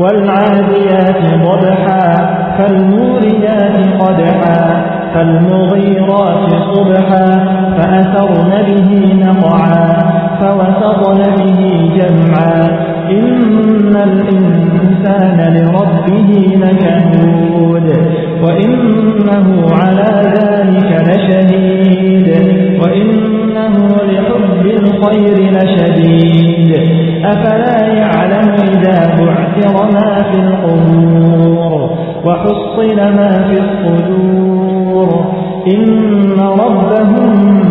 والعاديات ضبحا فالموريات قدحا فالمغيرات صبحا فأثرن به نقعا فوسطن به جمعا. إن الإنسان لربه لكنود وإنه على ذلك لشهيد وإنه لحب الخير لشديد. أفلا يعلم في القبور وحصل ما في الصدور إن ربهم